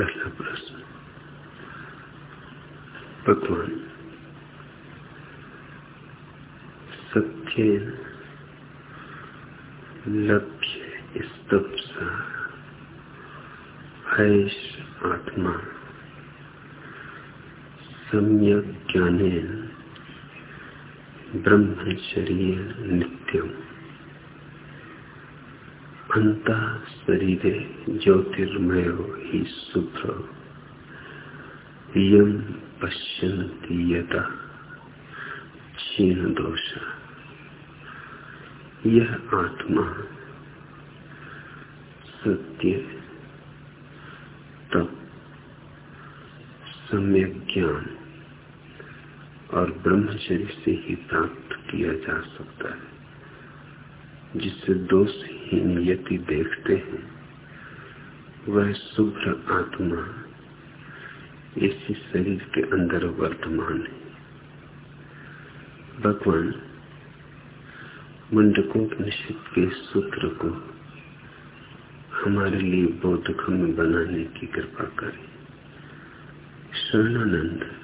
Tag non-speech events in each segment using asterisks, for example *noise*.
पहला प्रश्न। भगवान सत्य लभ्य स्तब्सा हैश आत्मा। सम्यक ज्ञाने ब्रह्मचर्य नित्यम। अंत शरीर ज्योतिर्मय ही शुभ्र। यम पश्यन्ति क्षीण दोष। यह आत्मा सत्य, तप सम्यक ज्ञान और ब्रह्मचर्य से ही प्राप्त किया जा सकता है, जिससे दोषहीन यति देखते हैं। वह शुभ्र आत्मा इसी शरीर के अंदर वर्तमान है। भगवान मुंडकोपनिषद के सूत्र को हमारे लिए बोधक में बनाने की कृपा करें। शरणानंद।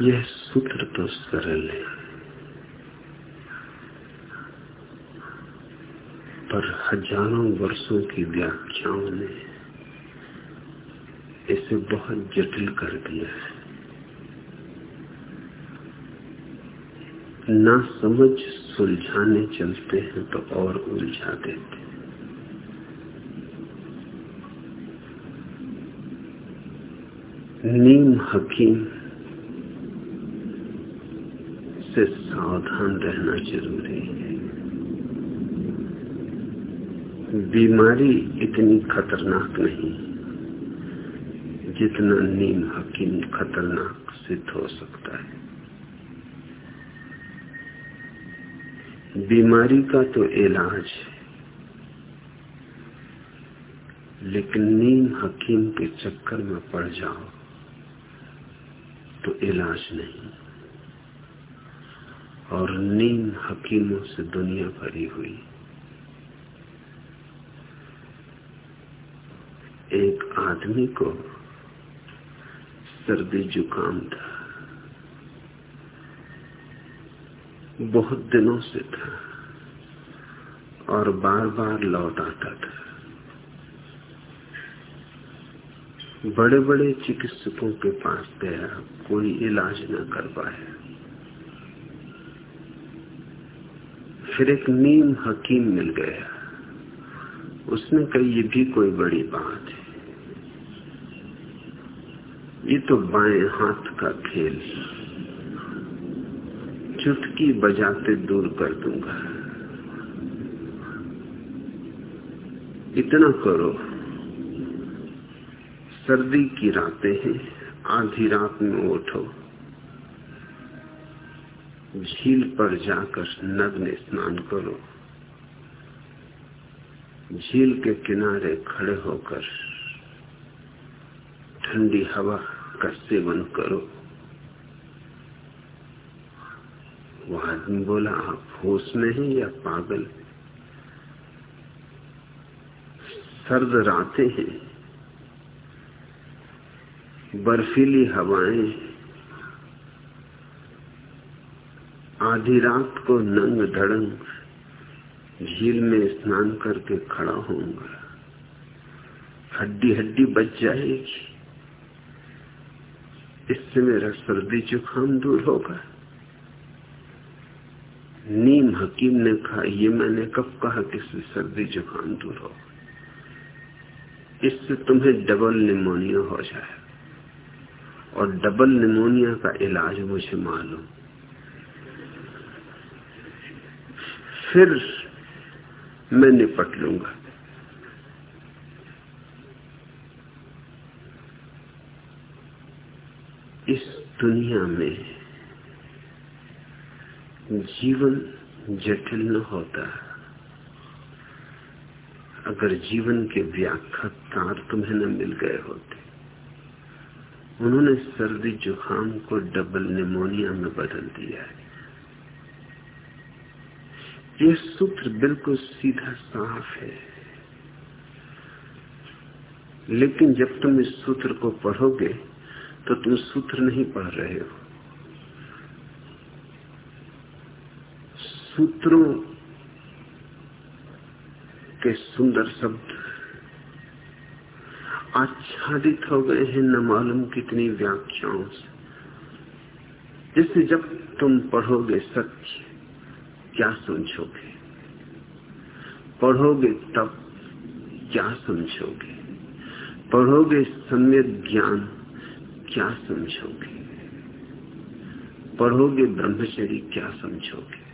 यह सूत्र तो सरल है पर हज़ारों वर्षों की व्याख्याओं ने इसे बहुत जटिल कर दिया है। ना समझ सुलझाने चलते हैं तो और उलझा देते नीम हकीम से सावधान रहना ज़रूरी है। बीमारी इतनी खतरनाक नहीं, जितना नीम हकीम खतरनाक सिद्ध हो सकता है। बीमारी का तो इलाज है, लेकिन नीम हकीम के चक्कर में पड़ जाओ तो इलाज नहीं। और नीम हकीमों से दुनिया भरी हुई। एक आदमी को सर्दी जुकाम था। बहुत दिनों से था और बार बार लौट आता था। बड़े बड़े चिकित्सकों के पास गया, कोई इलाज न कर पाया। फिर एक नीम हकीम मिल गया। उसने कही, ये भी कोई बड़ी बात है। ये तो बाएँ हाथ का खेल। चुटकी बजाते दूर कर दूँगा। इतना करो। सर्दी की रातें हैं, आधी रात में उठो। झील पर जाकर नग्न स्नान करो। झील के किनारे खड़े होकर ठंडी हवा का सेवन करो। वो आदमी बोला, आप होश में हैं या पागल? सर्द रातें हैं, बर्फीली हवाएँ आधी रात को नंग धड़ंग झील में स्नान करके खड़ा होऊँगा। हड्डी हड्डी बच जाएगी। इससे मेरा सर्दी जुकाम दूर होगा। नीम हकीम ने कहा, ये मैंने कब कहा कि इससे सर्दी जुकाम दूर हो इससे तुम्हें डबल निमोनिया हो जाए और डबल निमोनिया का इलाज मुझे मालूम फिर मैं निपट लूँगा। इस दुनिया में जीवन जटिल न होता। अगर जीवन के व्याख्या तार तुम्हें न मिल गए होते, उन्होंने सर्दी जुकाम को डबल निमोनिया में बदल दिया है। यह सूत्र बिल्कुल सीधा साफ़ है। लेकिन जब तुम इस सूत्र को पढ़ोगे तो तुम सूत्र नहीं पढ़ रहे हो। सूत्रों के सुंदर शब्द आच्छादित हो गए हैं, न मालूम कितनी व्याख्याओं से। जिससे जब तुम पढ़ोगे सत्य क्या समझोगे पढ़ोगे तब क्या समझोगे पढ़ोगे सम्यक ज्ञान क्या समझोगे पढ़ोगे ब्रह्मचरी क्या समझोगे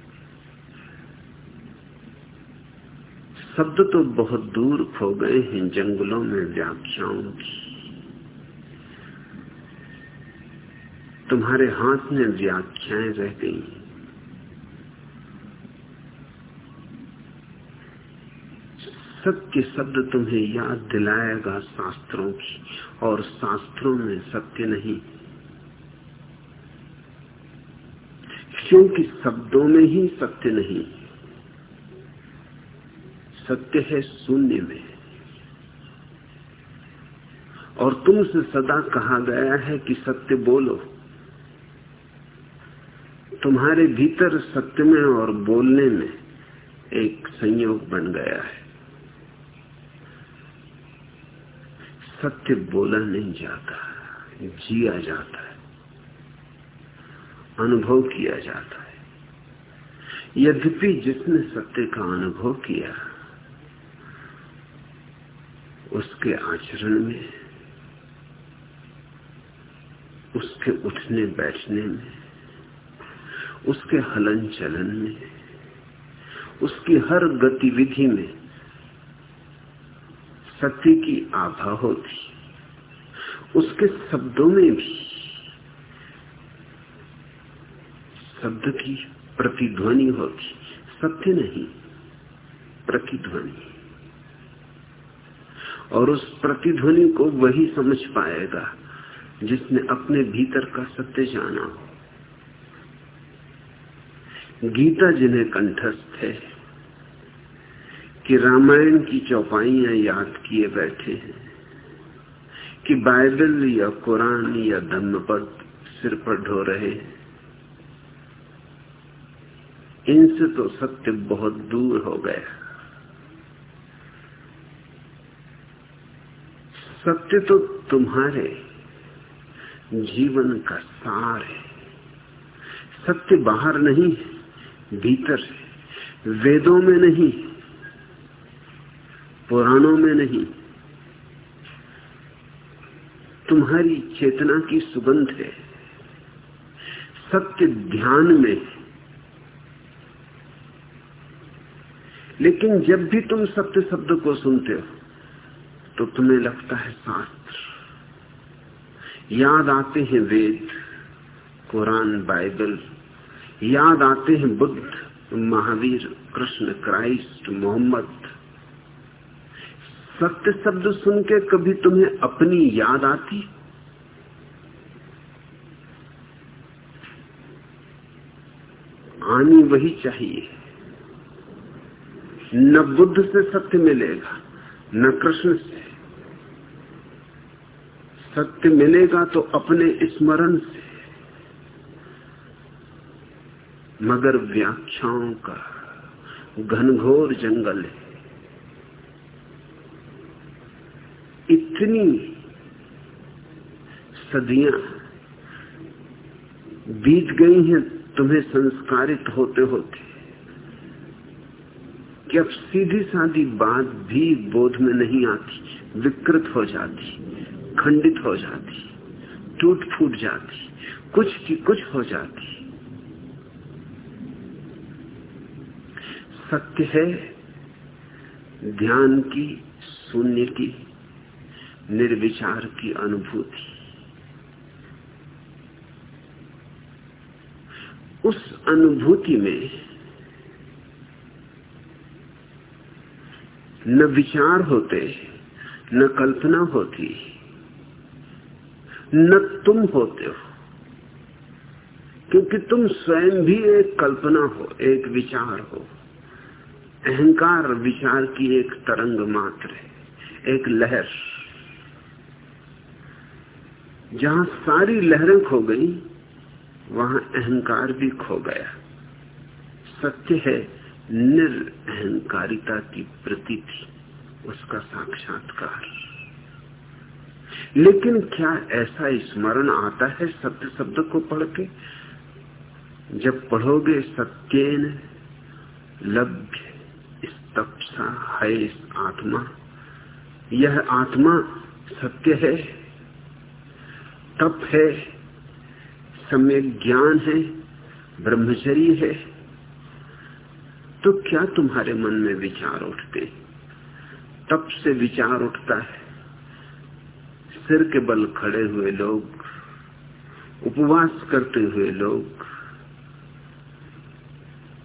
शब्द तो बहुत दूर खो गए हैं जंगलों में व्याख्याओं की। तुम्हारे हाथ में व्याख्याएँ रह गई सत्य शब्द तुम्हें याद दिलाएगा शास्त्रों की, और शास्त्रों में सत्य नहीं। क्योंकि शब्दों में ही सत्य नहीं। सत्य है शून्य में। और तुमसे सदा कहा गया है कि सत्य बोलो। तुम्हारे भीतर सत्य में और बोलने में एक संयोग बन गया है। सत्य बोला नहीं जाता जिया जाता है, अनुभव किया जाता है। यद्यपि जिसने सत्य का अनुभव किया, उसके आचरण में, उसके उठने बैठने में, उसके हलन चलन में, उसकी हर गतिविधि में सत्य की आभा होती। उसके शब्दों में भी, शब्द की प्रतिध्वनि होती। सत्य नहीं, प्रतिध्वनि। और उस प्रतिध्वनि को वही समझ पाएगा जिसने अपने भीतर का सत्य जाना हो। गीता जिन्हें कंठस्थ है कि रामायण की चौपाइयाँ याद किए बैठे हैं, कि बाइबल या कुरान या धर्मपद सिर पर ढो रहे इनसे तो सत्य बहुत दूर हो गया। सत्य तो तुम्हारे जीवन का सार है। सत्य बाहर नहीं भीतर है। वेदों में नहीं पुराणों में नहीं। तुम्हारी चेतना की सुगंध है। सत्य ध्यान में लेकिन जब भी तुम सत्य शब्द को सुनते हो तो तुम्हें लगता है शास्त्र। याद आते हैं वेद, कुरान, बाइबल। याद आते हैं बुद्ध, महावीर, कृष्ण, क्राइस्ट, मोहम्मद। सत्य शब्द सुन के कभी तुम्हें अपनी याद आती? आनी वही चाहिए। न बुद्ध से सत्य मिलेगा, न कृष्ण से। सत्य मिलेगा तो अपने स्मरण से। मगर व्याख्याओं का घनघोर जंगल है। इतनी सदियाँ बीत गई हैं तुम्हें संस्कारित होते होते। कि अब सीधी साधी बात भी बोध में नहीं आती, विकृत हो जाती, खंडित हो जाती, टूट फूट जाती, कुछ की कुछ हो जाती। सत्य है ध्यान की, शून्य की। निर्विचार की अनुभूति। उस अनुभूति में न विचार होते, न कल्पना होती, न तुम होते हो, क्योंकि तुम स्वयं भी एक कल्पना हो, एक विचार हो। अहंकार विचार की एक तरंग मात्र है, एक लहर। जहाँ सारी लहरें खो गई, वहाँ अहंकार भी खो गया। सत्य है निरअहकारिता की प्रतीति, उसका साक्षात्कार। लेकिन क्या ऐसा स्मरण आता है सत्य शब्द को पढ़ के? जब पढ़ोगे सत्यन लभ्य स्तप्सा है आत्मा, यह आत्मा सत्य है? तप है समय ज्ञान है, ब्रह्मचर्य है। तो क्या तुम्हारे मन में विचार उठते? तप से विचार उठता है। सिर के बल खड़े हुए लोग, उपवास करते हुए लोग,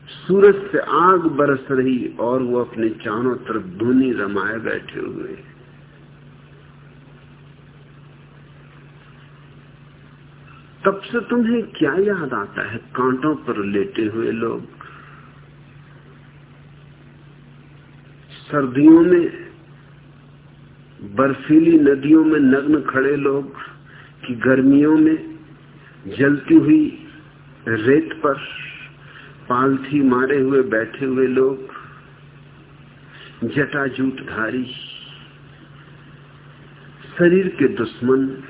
सूरज से आग बरस रही और वो अपने चारों तरफ़ धुनी रमाए बैठे हुए। तब से तुम्हें क्या याद आता है? कांटों पर लेटे हुए लोग। सर्दियों में, बर्फीली नदियों में नग्न खड़े लोग कि गर्मियों में जलती हुई रेत पर पालथी मारे हुए बैठे हुए लोग, जटाजूटधारी, शरीर के दुश्मन।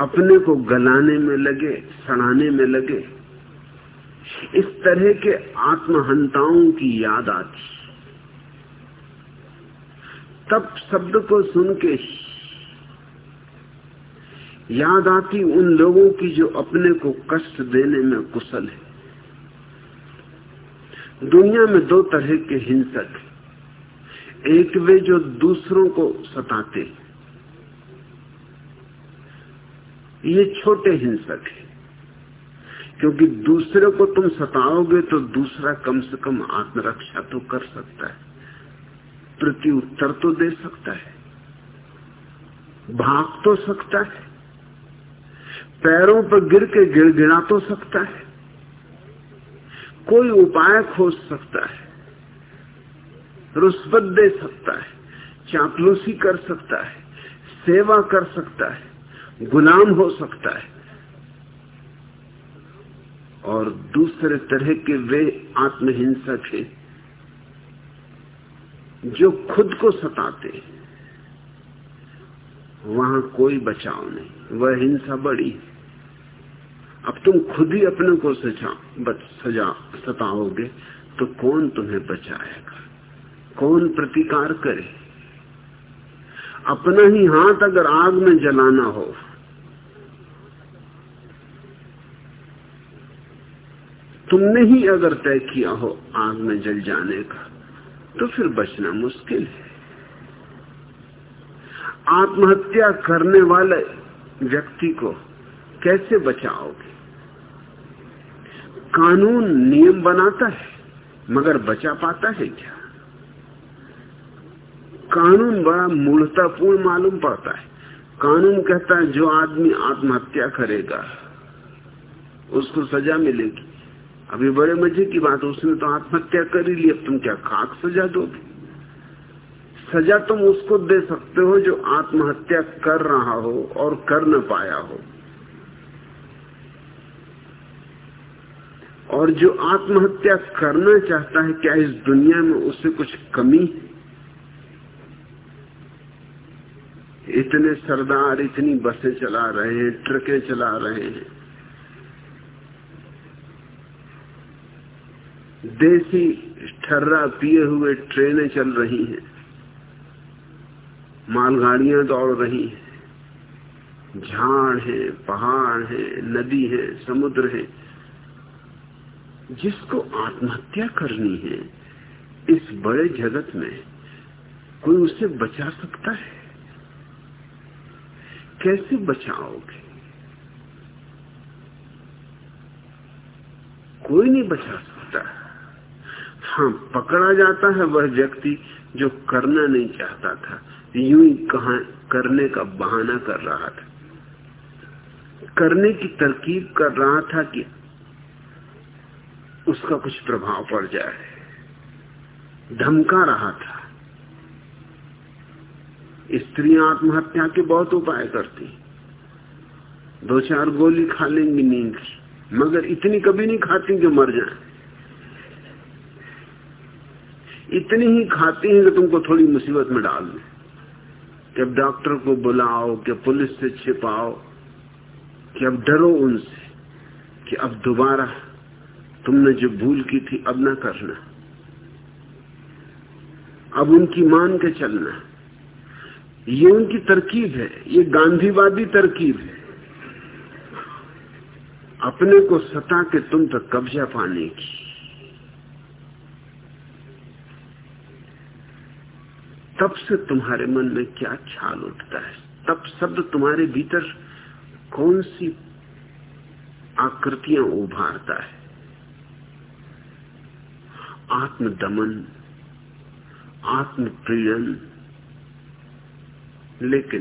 अपने को गलाने में लगे, सड़ाने में लगे। इस तरह के आत्महंताओं की याद आती। तब शब्द को सुन के याद आती उन लोगों की जो अपने को कष्ट देने में कुशल है। दुनिया में दो तरह के हिंसक एक वे जो दूसरों को सताते ये छोटे हिंसक है। क्योंकि दूसरे को तुम सताओगे तो दूसरा कम से कम आत्मरक्षा तो कर सकता है। प्रति उत्तर तो दे सकता है। भाग तो सकता है। पैरों पर गिर के गिड़गिड़ा तो सकता है। कोई उपाय खोज सकता है। रुस्बत दे सकता है। चापलूसी कर सकता है। सेवा कर सकता है। गुलाम हो सकता है। और दूसरे तरह के वे आत्महिंसक हैं, जो खुद को सताते वहाँ कोई बचाव नहीं। वह हिंसा बड़ी अब तुम खुद ही अपने को सजा, बच, सजा सताओगे तो कौन तुम्हें बचाएगा? कौन प्रतिकार करे? अपना ही हाथ अगर आग में जलाना हो। तुमने ही अगर तय किया हो आग में जल जाने का तो फिर बचना मुश्किल है। आत्महत्या करने वाले व्यक्ति को कैसे बचाओगे? कानून नियम बनाता है, मगर बचा पाता है क्या? कानून बड़ा मूर्तापूर्ण मालूम पड़ता है। कानून कहता है, जो आदमी आत्महत्या करेगा, उसको सजा मिलेगी। अभी बड़े मज़े की बात, उसने तो आत्महत्या कर ही ली, अब तुम क्या खाक सजा दोगे? सजा तुम उसको दे सकते हो जो आत्महत्या कर रहा हो और कर न पाया हो। और जो आत्महत्या करना चाहता है, क्या इस दुनिया में उससे कुछ कमी इतने सरदार, इतनी बसें चला रहे हैं, ट्रकें चला रहे हैं। देसी ठर्रा पिए हुए ट्रेनें चल रही हैं। मालगाड़ियाँ दौड़ रही हैं। झाड़ है, पहाड़ है, नदी है, समुद्र है। जिसको आत्महत्या करनी है, इस बड़े जगत में कोई उसे बचा सकता है? कैसे बचाओगे? कोई नहीं बचा सकता। हाँ पकड़ा जाता है वह व्यक्ति जो करना नहीं चाहता था। यूँ ही कहा करने का बहाना कर रहा था। करने की तरकीब कर रहा था कि उसका कुछ प्रभाव पड़ जाए। धमका रहा था। स्त्रियाँ आत्महत्या के बहुत उपाय करती। दो चार गोली खा लेंगी नींद मगर इतनी कभी नहीं खाती कि मर जाए। इतनी ही खाती हैं कि तुमको थोड़ी मुसीबत में डाल दें। कि डॉक्टर को बुलाओ कि पुलिस से छिपाओ कि अब डरो उनसे कि अब दोबारा तुमने जो भूल की थी, अब ना करना। अब उनकी मान के चलना। ये उनकी तरकीब है, ये गांधीवादी तरकीब है। अपने को सता के तुम तक कब्जा पाने की। तब से तुम्हारे मन में क्या ख्याल उठता है? तब शब्द तुम्हारे भीतर कौन सी आकृतियाँ उभारता है? आत्मदमन, आत्मप्रियन लेकिन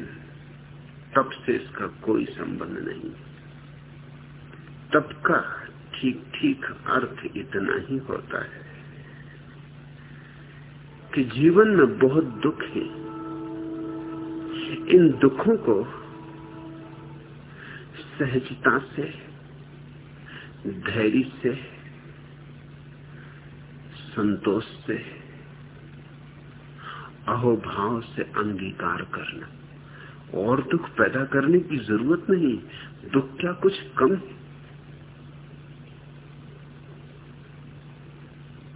तब से इसका कोई संबंध नहीं। तब का ठीक ठीक अर्थ इतना ही होता है कि जीवन में बहुत दुख है। इन दुखों को सहजता से, धैर्य से, संतोष से अहोभाव से अंगीकार करना। और दुख पैदा करने की ज़रूरत नहीं, दुख क्या कुछ कम?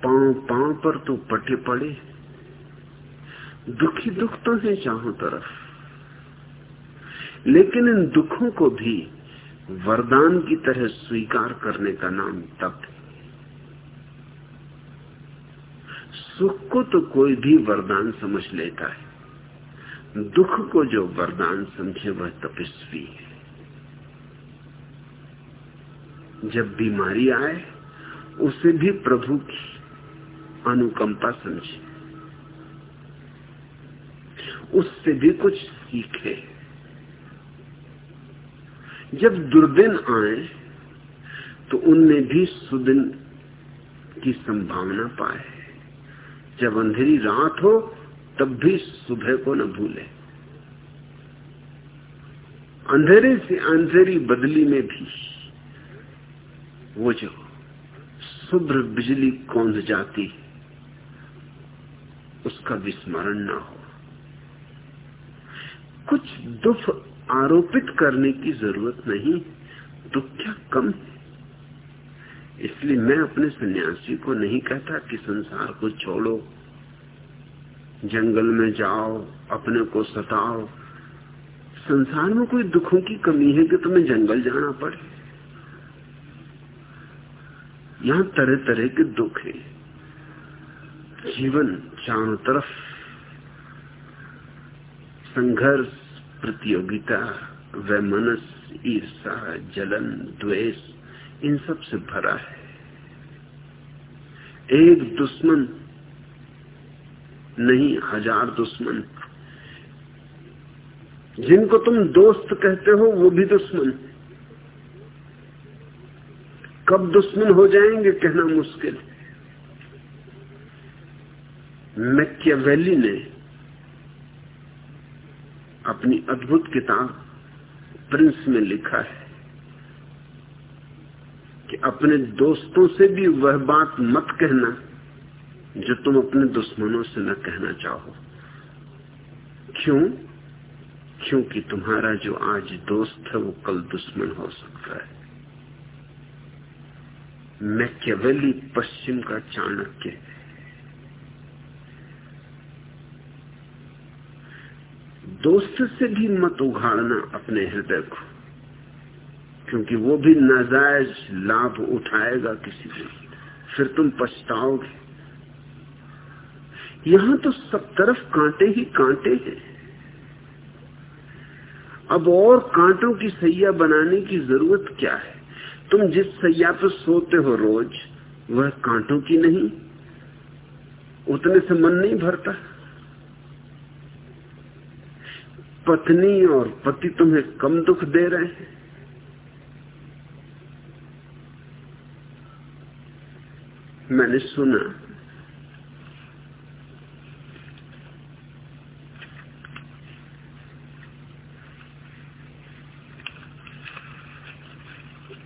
पाँव पाँव पर तो पटे पड़े। दुखी दुख तो है चारों तरफ़। लेकिन इन दुखों को भी वरदान की तरह स्वीकार करने का नाम तप है। सुख को तो कोई भी वरदान समझ लेता है। दुख को जो वरदान समझे, वह तपस्वी है। जब बीमारी आए, उसे भी प्रभु की अनुकंपा समझे। उससे भी कुछ सीखे। जब दुर्दिन आए तो उनमें भी सुदिन की संभावना पाए। जब अंधेरी रात हो, तब भी सुबह को न भूले। अंधेरे से अंधेरी बदली में भी वो जो शुभ्र बिजली कौंध जाती उसका विस्मरण ना हो। कुछ दुख आरोपित करने की ज़रूरत नहीं, दुख क्या कम है इसलिए मैं अपने सन्यासी को नहीं कहता कि संसार को छोड़ो, जंगल में जाओ, अपने को सताओ। संसार में कोई दुखों की कमी है कि तुम्हें जंगल जाना पड़े? यहाँ तरह तरह के दुख है। जीवन चारों तरफ़ संघर्ष, प्रतियोगिता, वैमनस ईर्षा जलन, द्वेष इन सबसे भरा है। एक दुश्मन, नहीं हज़ार दुश्मन। जिनको तुम दोस्त कहते हो, वो भी दुश्मन। कब दुश्मन हो जाएँगे कहना मुश्किल। मैकियावेली ने अपनी अद्भुत किताब प्रिंस में लिखा है। अपने दोस्तों से भी वह बात मत कहना जो तुम अपने दुश्मनों से न कहना चाहो। क्यों? क्योंकि तुम्हारा जो आज दोस्त है, वो कल दुश्मन हो सकता है। मैकेवेली पश्चिम का चाणक्य। दोस्त से भी मत उघाड़ना अपने हृदय को। क्योंकि वो भी नाजायज लाभ उठाएगा किसी से। फिर तुम पछताओगे। यहाँ तो सब तरफ़ कांटे ही कांटे हैं। अब और कांटों की सैया बनाने की ज़रूरत क्या है? तुम जिस सैया पर सोते हो रोज, वह कांटों की नहीं। उतने से मन नहीं भरता। पत्नी और पति तुम्हें कम दुख दे रहे हैं। मैंने सुना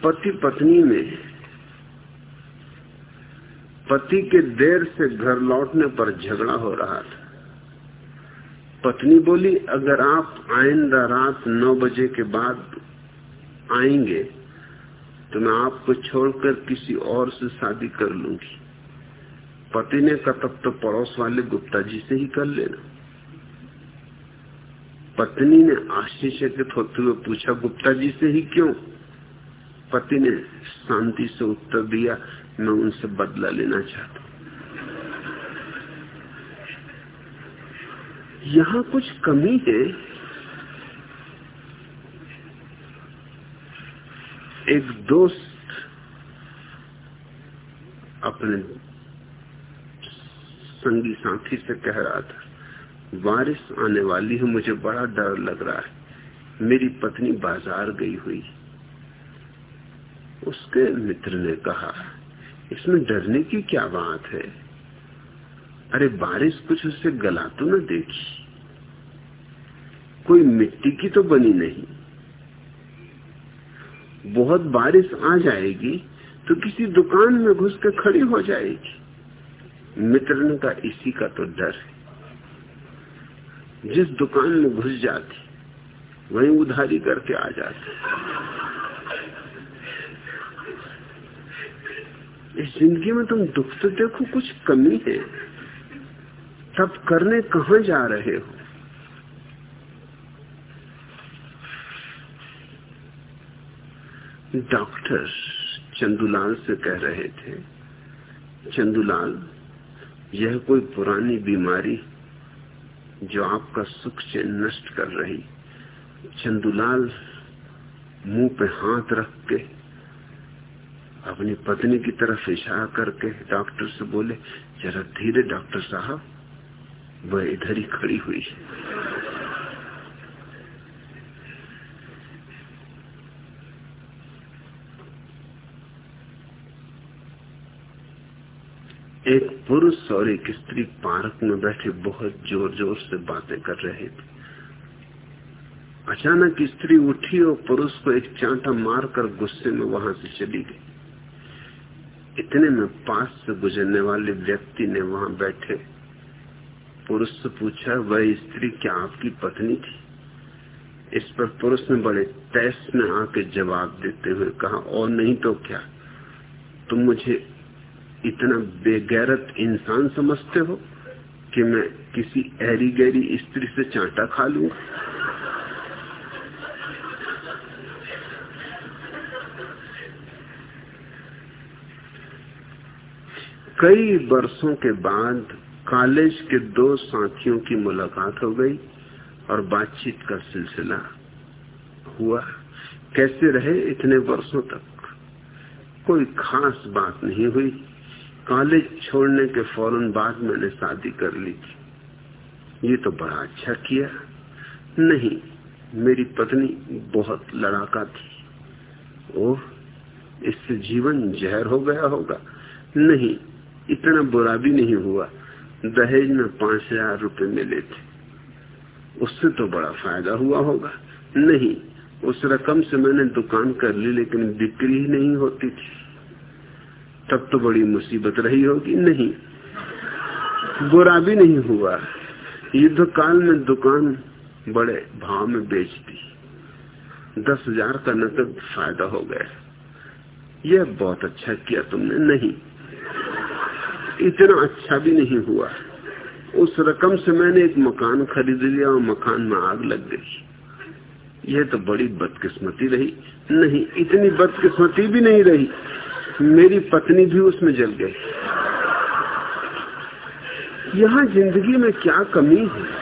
पति पत्नी में, पति के देर से घर लौटने पर झगड़ा हो रहा था। पत्नी बोली, अगर आप आइंदा रात नौ बजे के बाद आएँगे तो मैं आपको छोड़कर किसी और से शादी कर लूँगी। पति ने कहा, तब तो पड़ोस वाले गुप्ता जी से ही कर लेना। पत्नी ने आश्चर्यचकित होते हुए पूछा, गुप्ता जी से ही क्यों? पति ने शांति से उत्तर दिया, मैं उनसे बदला लेना चाहता हूँ। यहाँ कुछ कमी है। एक दोस्त अपने संगी साथी से कह रहा था बारिश आने वाली है, मुझे बड़ा डर लग रहा है। मेरी पत्नी बाज़ार गई हुई। उसके मित्र ने कहा, इसमें डरने की क्या बात है? अरे बारिश कुछ उससे गला तो न देखी। कोई मिट्टी की तो बनी नहीं। बहुत बारिश आ जाएगी तो किसी दुकान में घुस के खड़ी हो जाएगी। मित्र का इसी का तो डर है। जिस दुकान में घुस जाती, वहीं उधारी करके आ जाती। इस ज़िंदगी में तुम दुख तो देखो, कुछ कमी है। तब करने कहा जा रहे हो? डॉक्टर चंदूलाल से कह रहे थे, चंदूलाल, यह कोई पुरानी बीमारी जो आपका सुख से नष्ट कर रही। चंदूलाल मुँह पे हाथ रख के अपनी पत्नी की तरफ़ इशारा करके डॉक्टर से बोले, जरा धीरे डॉक्टर साहब, वह इधर ही खड़ी हुई है। एक पुरुष और एक स्त्री पार्क में बैठे बहुत ज़ोर ज़ोर से बातें कर रहे थे। अचानक स्त्री उठी और पुरुष को एक चांटा मारकर गुस्से में वहाँ से चली गई। इतने में पास से गुजरने वाले व्यक्ति ने वहाँ बैठे। पुरुष से पूछा, वह स्त्री क्या आपकी पत्नी थी? इस पर पुरुष ने बड़े तैस में आके जवाब देते हुए कहा, और नहीं तो क्या? तुम मुझे इतना बेगैरत इंसान समझते हो कि मैं किसी ऐरी गहरी स्त्री से चांटा खा लू? कई वर्षों के बाद कॉलेज के दो साथियों की मुलाकात हो गई और बातचीत का सिलसिला हुआ। कैसे रहे इतने वर्षों तक? कोई खास बात नहीं हुई। कॉलेज छोड़ने के फ़ौरन बाद मैंने शादी कर ली थी। ये तो बड़ा अच्छा किया। नहीं, मेरी पत्नी बहुत लड़ाका थी। ओह, इससे जीवन जहर हो गया होगा। नहीं, इतना बुरा भी नहीं हुआ। दहेज में पाँच हज़ार रुपये मिले थे। उससे तो बड़ा फ़ायदा हुआ होगा। नहीं, उस रकम से मैंने दुकान कर ली, लेकिन बिक्री ही नहीं होती थी। तब तो बड़ी मुसीबत रही होगी। नहीं। बुरा भी नहीं हुआ। युद्ध काल में दुकान बड़े भाव में बेच दी। दस हज़ार का नकद फ़ायदा हो गया। यह बहुत अच्छा किया तुमने। नहीं। इतना अच्छा भी नहीं हुआ। उस रकम से मैंने एक मकान खरीद लिया और मकान में आग लग गई। यह तो बड़ी बदकिस्मती रही। नहीं, इतनी बदकिस्मती भी नहीं रही। मेरी पत्नी भी उसमें जल गई। यहाँ ज़िंदगी में क्या कमी है?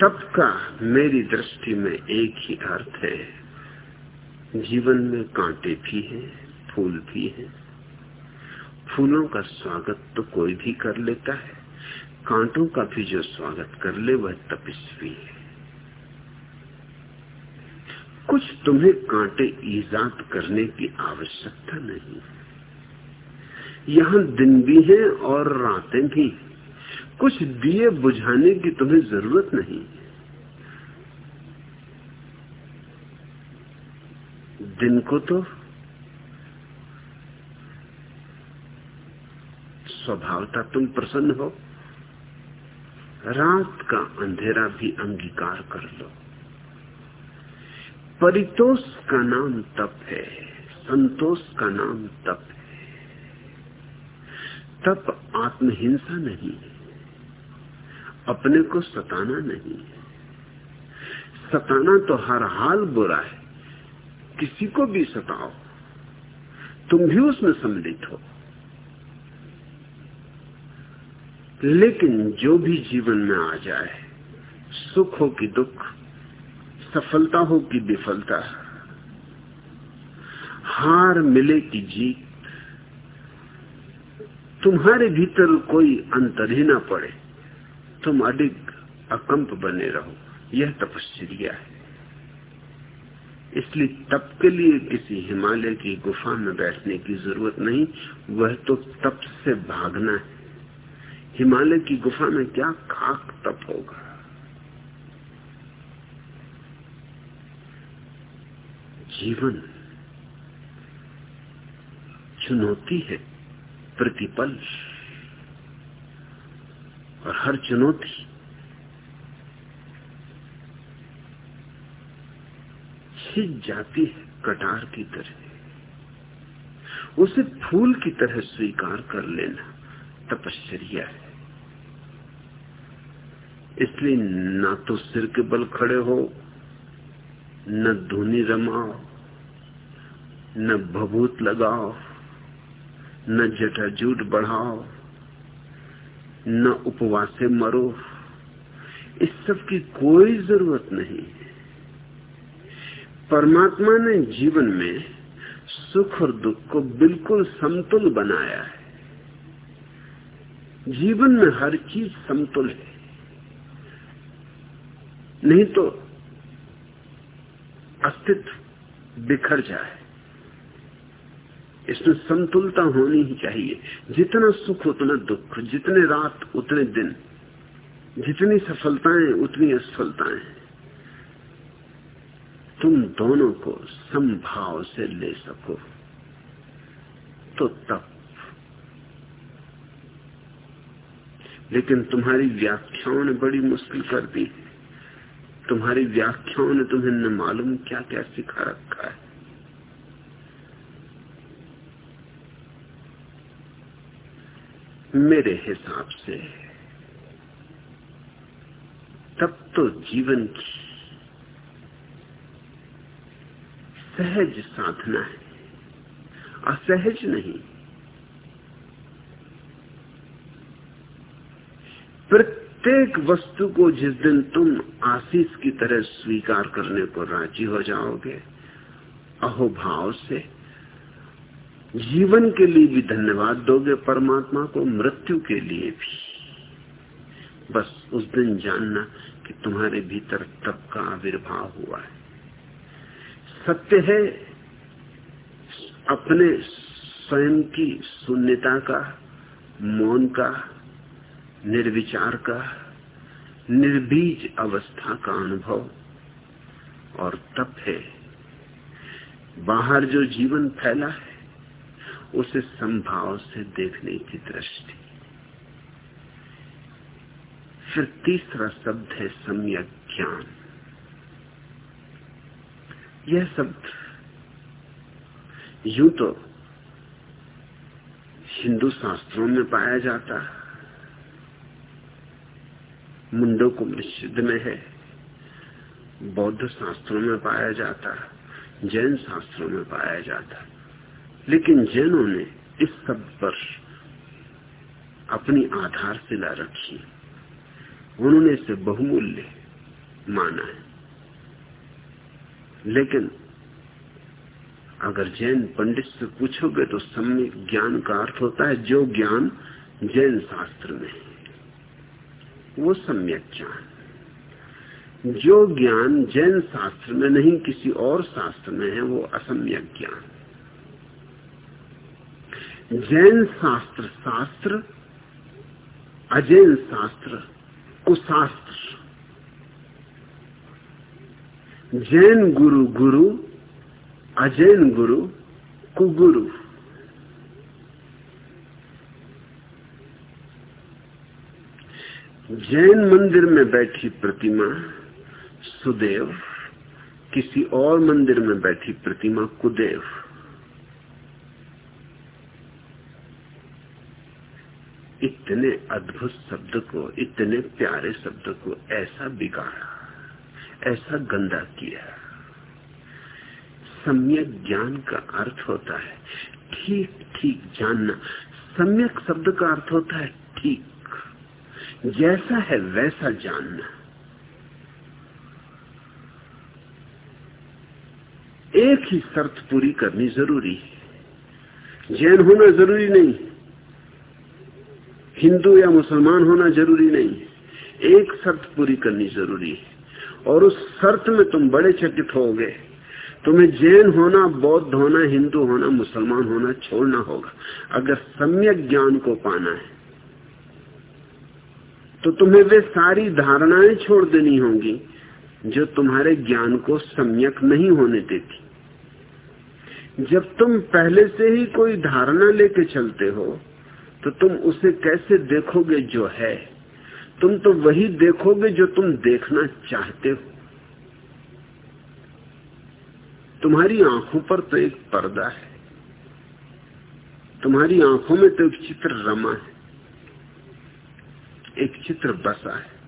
तब का मेरी दृष्टि में एक ही अर्थ है। जीवन में कांटे भी हैं, फूल भी हैं। फूलों का स्वागत तो कोई भी कर लेता है। कांटों का भी जो स्वागत कर ले, वह तपस्वी है। कुछ तुम्हें कांटे ईजाद करने की आवश्यकता नहीं। यहाँ दिन भी है और रातें भी। कुछ दिए बुझाने की तुम्हें ज़रूरत नहीं। दिन को तो स्वभावता तुम प्रसन्न हो। रात का अंधेरा भी अंगीकार कर लो। परितोष का नाम तप है, संतोष का नाम तप है। तप आत्महिंसा नहीं, अपने को सताना नहीं। सताना तो हर हाल बुरा है, किसी को भी सताओ, तुम भी उसमें सम्मिलित हो। लेकिन जो भी जीवन में आ जाए, सुख हो कि दुख सफलता हो कि विफलता? हार मिले कि जीत? तुम्हारे भीतर कोई अंतर ही ना पड़े। तुम अधिक अकंप बने रहो। यह तपस्या है। इसलिए तप के लिए किसी हिमालय की गुफा में बैठने की ज़रूरत नहीं। वह तो तप से भागना है। हिमालय की गुफा में क्या खाक तप होगा? जीवन चुनौती है, प्रतिपल। और हर चुनौती छिज जाती है कटार की तरह। उसे फूल की तरह स्वीकार कर लेना तपश्चर्या है। इसलिए ना तो सिर के बल खड़े हो, न धुनी रमाओ न भभूत लगाओ, न जटाजूट बढ़ाओ, न उपवासे मरो। इस सब की कोई ज़रूरत नहीं। परमात्मा ने जीवन में सुख और दुख को बिल्कुल समतुल बनाया है। जीवन में हर चीज़ समतुल है। नहीं तो अस्तित्व बिखर जाए। इसमें संतुलता होनी ही चाहिए। जितना सुख, उतना दुख, जितने रात, उतने दिन। जितनी सफलताएँ, उतनी असफलताएँ। तुम दोनों को संभाव से ले सको। तो तब। लेकिन तुम्हारी व्याख्याओं ने बड़ी मुश्किल कर दी। तुम्हारी व्याख्याओं ने तुम्हें न मालूम क्या क्या सिखा रखा है। मेरे हिसाब से, तब तो जीवन की सहज साधना है। असहज नहीं। प्रत्येक वस्तु को जिस दिन तुम आशीष की तरह स्वीकार करने को राज़ी हो जाओगे अहोभाव से जीवन के लिए भी धन्यवाद दोगे परमात्मा को, मृत्यु के लिए भी। बस उस दिन जानना कि तुम्हारे भीतर तप का आविर्भाव हुआ है। सत्य है अपने स्वयं की शून्यता का, मौन का, निर्विचार का, निर्बीज अवस्था का अनुभव। और तप है। बाहर जो जीवन फैला है उसे संभाव से देखने की दृष्टि। फिर तीसरा शब्द है सम्यक ज्ञान। यह शब्द यूँ तो हिंदू शास्त्रों में पाया जाता है। मुंडो को निषिद्ध में है, बौद्ध शास्त्रों में पाया जाता जैन शास्त्रों में पाया जाता लेकिन जैनों ने इस सब पर अपनी आधारशिला रखी उन्होंने इसे बहुमूल्य माना है। लेकिन अगर जैन पंडित से पूछोगे तो सम्य ज्ञान का अर्थ होता है, जो ज्ञान जैन शास्त्र में है, वो सम्यक ज्ञान जो ज्ञान जैन शास्त्र में नहीं, किसी और शास्त्र में है, वो असम्यक ज्ञान जैन शास्त्र शास्त्र अजैन शास्त्र कुशास्त्र। जैन गुरु गुरु, अजैन गुरु कुगुरु। जैन मंदिर में बैठी प्रतिमा सुदेव, किसी और मंदिर में बैठी प्रतिमा कुदेव। इतने अद्भुत शब्द को, इतने प्यारे शब्द को ऐसा बिगाड़ा, ऐसा गंदा किया। सम्यक ज्ञान का अर्थ होता है ठीक ठीक जानना। सम्यक शब्द का अर्थ होता है ठीक। जैसा है वैसा जानना। एक ही शर्त पूरी करनी ज़रूरी है। जैन होना ज़रूरी नहीं। हिंदू या मुसलमान होना ज़रूरी नहीं। है एक शर्त पूरी करनी ज़रूरी है। और उस शर्त में तुम बड़े चकित हो गए तुम्हें जैन होना, बौद्ध होना, हिंदू होना, मुसलमान होना छोड़ना होगा। अगर सम्यक ज्ञान को पाना है तो तुम्हें वे सारी धारणाएँ छोड़ देनी होंगी, जो तुम्हारे ज्ञान को सम्यक नहीं होने देती। जब तुम पहले से ही कोई धारणा लेके चलते हो तो तुम उसे कैसे देखोगे जो है? तुम तो वही देखोगे जो तुम देखना चाहते हो। तुम्हारी आँखों पर तो एक पर्दा है। तुम्हारी आँखों में तो एक चित्र रमा है। एक चित्र बसा है।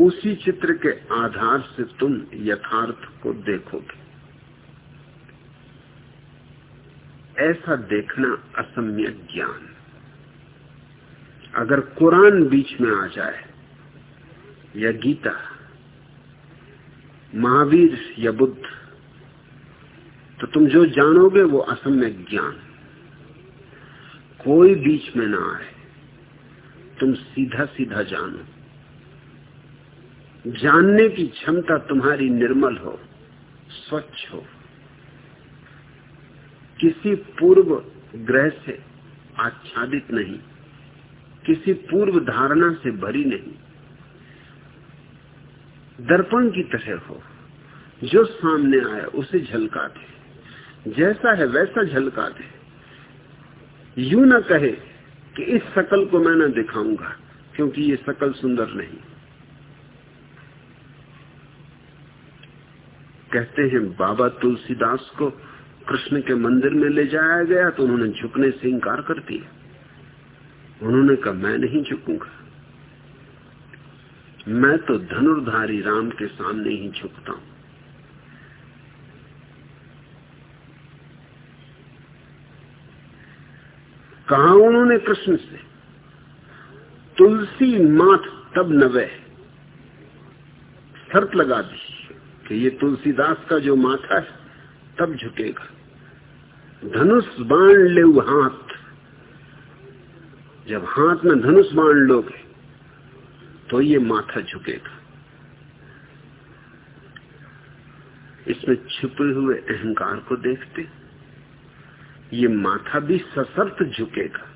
उसी चित्र के आधार से तुम यथार्थ को देखोगे। ऐसा देखना असम्य ज्ञान। अगर कुरान बीच में आ जाए, या गीता, महावीर या बुद्ध तो तुम जो जानोगे वो असम्य ज्ञान। कोई बीच में ना आए, तुम सीधा सीधा जानो। जानने की क्षमता तुम्हारी निर्मल हो, स्वच्छ हो। किसी पूर्व ग्रह से आच्छादित नहीं, किसी पूर्व धारणा से भरी नहीं। दर्पण की तरह हो, जो सामने आया उसे झलका दे जैसा है वैसा झलका दे यू न कहे कि इस शकल को मैं न दिखाऊँगा, क्योंकि ये शकल सुंदर नहीं। कहते हैं, बाबा तुलसीदास को कृष्ण के मंदिर में ले जाया गया तो उन्होंने झुकने से इंकार कर दिया। उन्होंने कहा, मैं नहीं झुकूँगा। मैं तो धनुर्धारी राम के सामने ही झुकता हूँ। कहा उन्होंने कृष्ण से, तुलसी माथ तब नवे, शर्त लगा दी कि ये तुलसीदास का जो माथा है तब झुकेगा। धनुष बाण ले हाथ। जब हाथ में धनुष बाण लोगे तो ये माथा झुकेगा। इसमें छुपे हुए अहंकार को देखते, ये माथा भी सशर्त झुकेगा।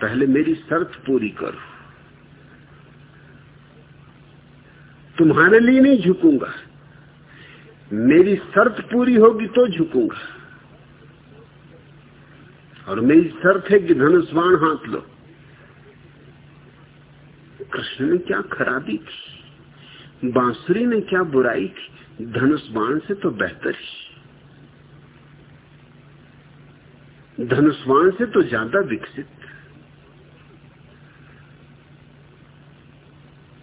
पहले मेरी शर्त पूरी करो। तुम्हारे लिए नहीं झुकूँगा। मेरी शर्त पूरी होगी तो झुकूँगा और मेरी शर्त है कि धनुष्वाण हाथ लो। कृष्ण ने क्या खराबी थी बांसुरी ने क्या बुराई थी धनुष बाण से तो बेहतर ही। धनुष्वाण से तो ज़्यादा विकसित।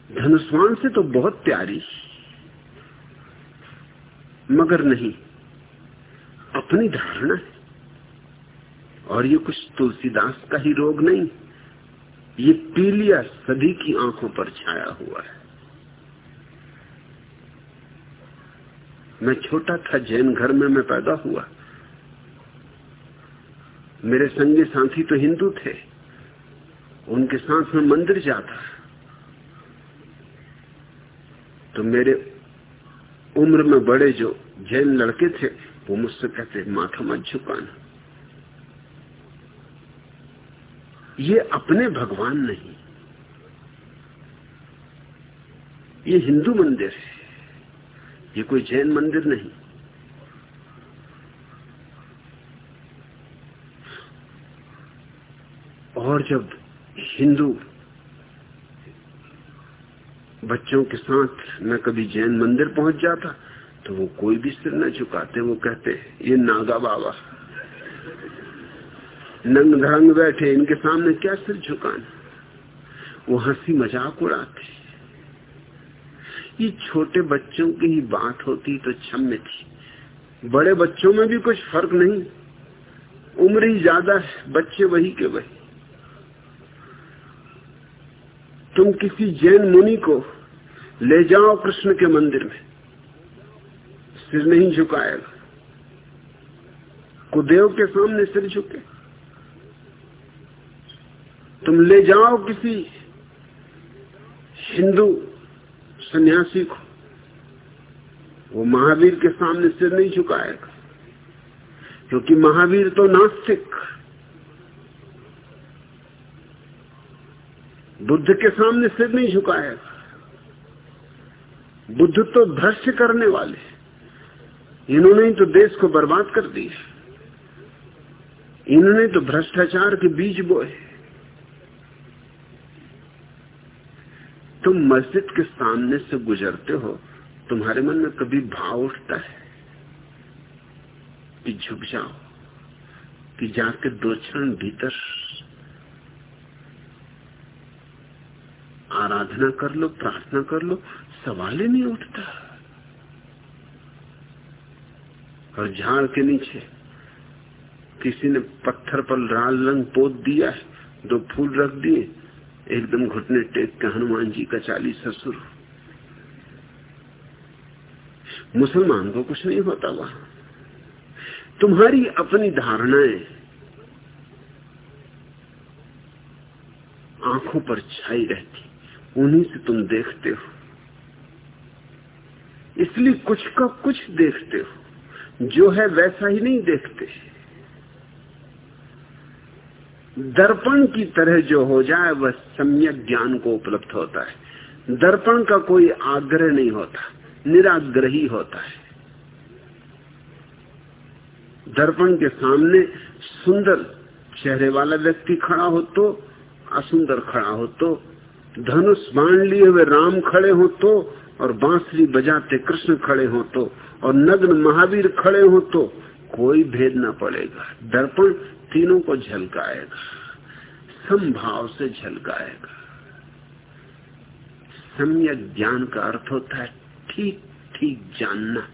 धनुष्वाण से तो बहुत प्यारी। मगर नहीं, अपनी धारणा है। और ये कुछ तुलसीदास का ही रोग नहीं, ये पीलिया सदी की आँखों पर छाया हुआ है। मैं छोटा था, जैन घर में मैं पैदा हुआ। मेरे संगी साथी तो हिंदू थे, उनके साथ में मंदिर जाता। तो मेरे उम्र में बड़े जो जैन लड़के थे, वो मुझसे कहते, माथा मत झुकाना। ये अपने भगवान नहीं। ये हिंदू मंदिर है। ये कोई जैन मंदिर नहीं। और जब हिंदू बच्चों के साथ मैं कभी जैन मंदिर पहुँच जाता तो वो कोई भी सिर न झुकाते, वो कहते, ये नागा बाबा नंग धरंग बैठे, इनके सामने क्या सिर झुकाना? वो हँसी मज़ाक उड़ाते। ये छोटे बच्चों की ही बात होती तो क्षम्य थी। बड़े बच्चों में भी कुछ फ़र्क नहीं। उम्र ही ज़्यादा है, बच्चे वही के वही। तुम किसी जैन मुनि को ले जाओ कृष्ण के मंदिर में। सिर नहीं झुकाएगा कुदेव के सामने सिर झुके। तुम ले जाओ किसी हिंदू सन्यासी को। वो महावीर के सामने सिर नहीं झुकाएगा। क्योंकि महावीर तो नास्तिक। बुद्ध के सामने सिर नहीं झुकाएगा। बुद्ध तो भ्रष्ट करने वाले इन्होंने तो देश को बर्बाद कर दिया। इन्होंने तो भ्रष्टाचार के बीज बोए। तुम मस्जिद के सामने से गुजरते हो, तुम्हारे मन में कभी भाव उठता है कि झुक जाओ, कि जाके दो क्षण भीतर आराधना कर लो, प्रार्थना कर लो, सवाल ही नहीं उठता। और झाड़ के नीचे किसी ने पत्थर पर लाल रंग पोत दिया है, दो फूल रख दिए, एकदम घुटने टेक के हनुमान जी का चालीस ससुर मुसलमान को कुछ नहीं होता वहाँ। तुम्हारी अपनी धारणाएँ आँखों पर छाई रहती, उन्हीं से तुम देखते हो। इसलिए कुछ का कुछ देखते हो। जो है वैसा ही नहीं देखते। दर्पण की तरह जो हो जाए, वह सम्यक ज्ञान को उपलब्ध होता है। दर्पण का कोई आग्रह नहीं होता, निराग्रही होता है। दर्पण के सामने सुंदर चेहरे वाला व्यक्ति खड़ा हो तो असुंदर खड़ा हो तो धनुष बाँध लिए हुए राम खड़े हो तो और बांसुरी बजाते कृष्ण खड़े हो तो और नग्न महावीर खड़े हो तो कोई भेद ना पड़ेगा। दर्पण तीनों को झलकाएगा। संभाव से झलकाएगा। सम्यक ज्ञान का अर्थ होता है ठीक ठीक जानना।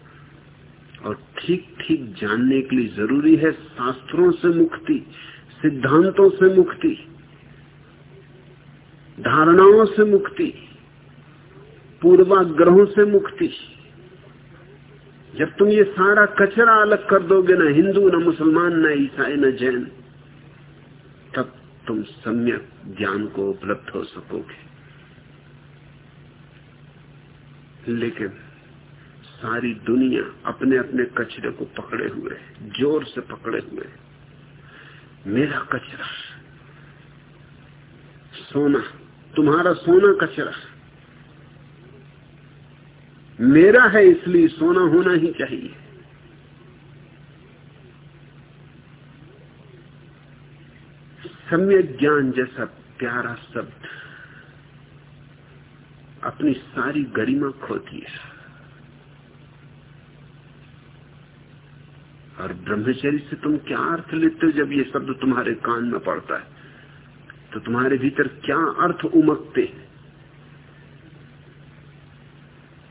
और ठीक ठीक जानने के लिए ज़रूरी है शास्त्रों से मुक्ति, सिद्धांतों से मुक्ति, धारणाओं से मुक्ति। पूर्वाग्रहों से मुक्ति। जब तुम ये सारा कचरा अलग कर दोगे, ना हिंदू, ना मुसलमान, ना ईसाई, ना जैन, तब तुम सम्यक ज्ञान को उपलब्ध हो सकोगे। लेकिन सारी दुनिया अपने अपने कचरे को पकड़े हुए है, ज़ोर से पकड़े हुए है। मेरा कचरा, सोना, तुम्हारा सोना कचरा। मेरा है इसलिए सोना होना ही चाहिए। सम्यक ज्ञान जैसा प्यारा शब्द अपनी सारी गरिमा खोती है। और ब्रह्मचर्य से तुम क्या अर्थ लेते हो जब ये शब्द तुम्हारे कान में पड़ता है? तो तुम्हारे भीतर क्या अर्थ उमकते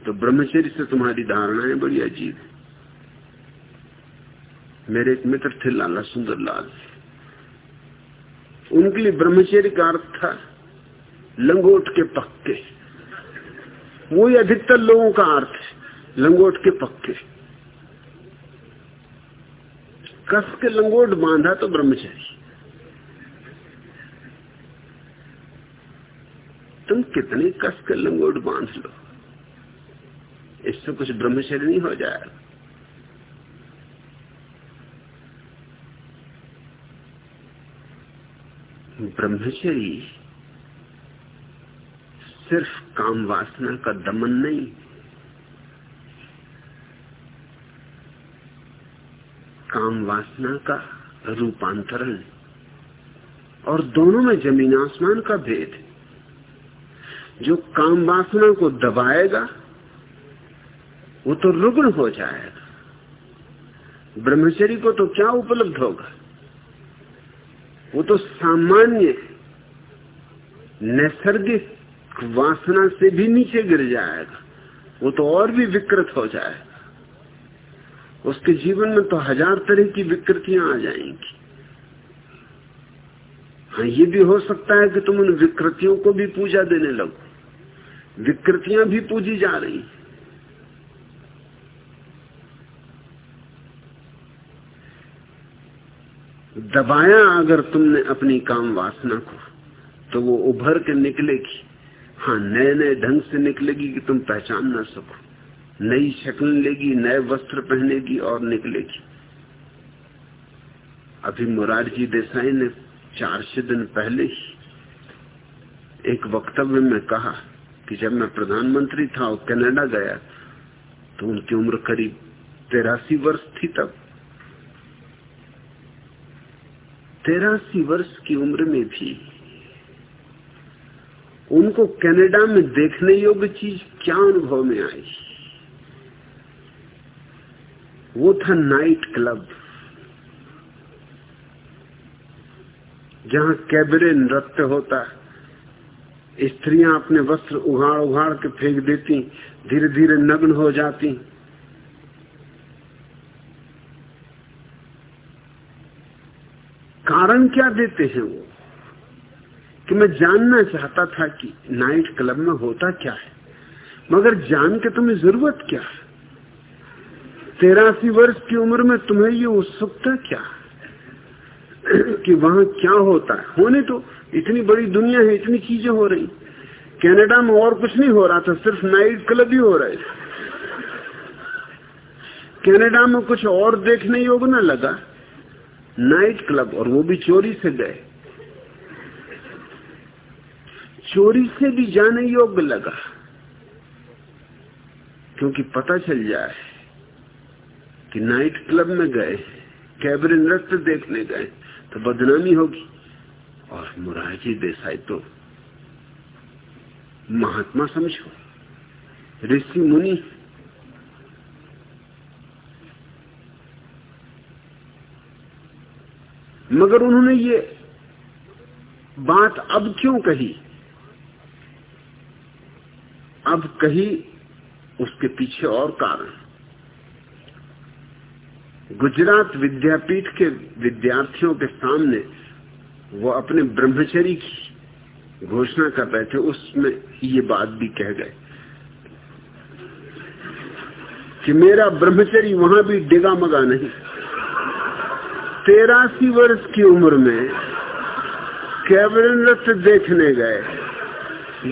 तो ब्रह्मचर्य से तुम्हारी धारणाएँ बड़ी अजीब मेरे एक मित्र थे, लाला सुंदर लाल। उनके लिए ब्रह्मचर्य का अर्थ था, लंगोट के पक्के। वही अधिकतर लोगों का अर्थ है, लंगोट के पक्के। कस के लंगोट बांधा तो ब्रह्मचर्य। तुम कितने कस के लंगोट बाँध लो? इससे कुछ ब्रह्मचर्य नहीं हो जाएगा ब्रह्मचर्य सिर्फ़ काम वासना का दमन नहीं। काम वासना का रूपांतरण और दोनों में ज़मीन आसमान का भेद। जो काम वासना को दबाएगा वो तो रुग्ण हो जाएगा। ब्रह्मचरी को तो क्या उपलब्ध होगा? वो तो सामान्य नैसर्गिक वासना से भी नीचे गिर जाएगा। वो तो और भी विकृत हो जाएगा। उसके जीवन में तो हज़ार तरह की विकृतियाँ आ जाएँगी। हाँ ये भी हो सकता है कि तुम उन विकृतियों को भी पूजा देने लगो। विकृतियाँ भी पूजी जा रही दबाया अगर तुमने अपनी काम वासना को तो वो उभर के निकलेगी। हाँ नए नए ढंग से निकलेगी कि तुम पहचान ना सको। नई शक्ल लेगी, नए वस्त्र पहनेगी और निकलेगी। अभी मुरारजी देसाई ने चार छह दिन पहले ही एक वक्तव्य में कहा कि जब मैं प्रधानमंत्री था और कनाडा गया तो उनकी उम्र करीब तेरासी वर्ष थी तब। तेरासी वर्ष की उम्र में भी उनको कनाडा में देखने योग्य चीज़ क्या अनुभव में आई? वो था नाइट क्लब, जहाँ कैबरे नृत्य होता स्त्रियाँ अपने वस्त्र उघाड़ उघाड़ के फेंक देती धीरे धीरे नग्न हो जाती। कारण क्या देते हैं वो? कि मैं जानना चाहता था कि नाइट क्लब में होता क्या है। मगर जान के तुम्हें ज़रूरत क्या है? तेरासी वर्ष की उम्र में तुम्हें ये उत्सुकता क्या *clears throat* कि वहाँ क्या होता है? होने तो इतनी बड़ी दुनिया है, इतनी चीज़ें हो रही। कनाडा में और कुछ नहीं हो रहा था, सिर्फ़ नाइट क्लब ही हो रहे थे। कनाडा में कुछ और देखने योग न लगा। नाइट क्लब, और वो भी चोरी से गए। चोरी से भी जाने योग्य लगा, क्योंकि पता चल जाए कि नाइट क्लब में गए, कैबरे नृत्य देखने गए तो बदनामी होगी। और मुरारजी देसाई तो महात्मा समझो, ऋषि मुनि मगर उन्होंने ये बात अब क्यों कही? अब कही उसके पीछे और कारण। गुजरात विद्यापीठ के विद्यार्थियों के सामने वो अपने ब्रह्मचरी की घोषणा कर रहे थे, उसमें ये बात भी कह गए कि मेरा ब्रह्मचरी वहाँ भी डिगा मगा नहीं। तेरासी वर्ष की उम्र में कैबरन नृत्य देखने गए।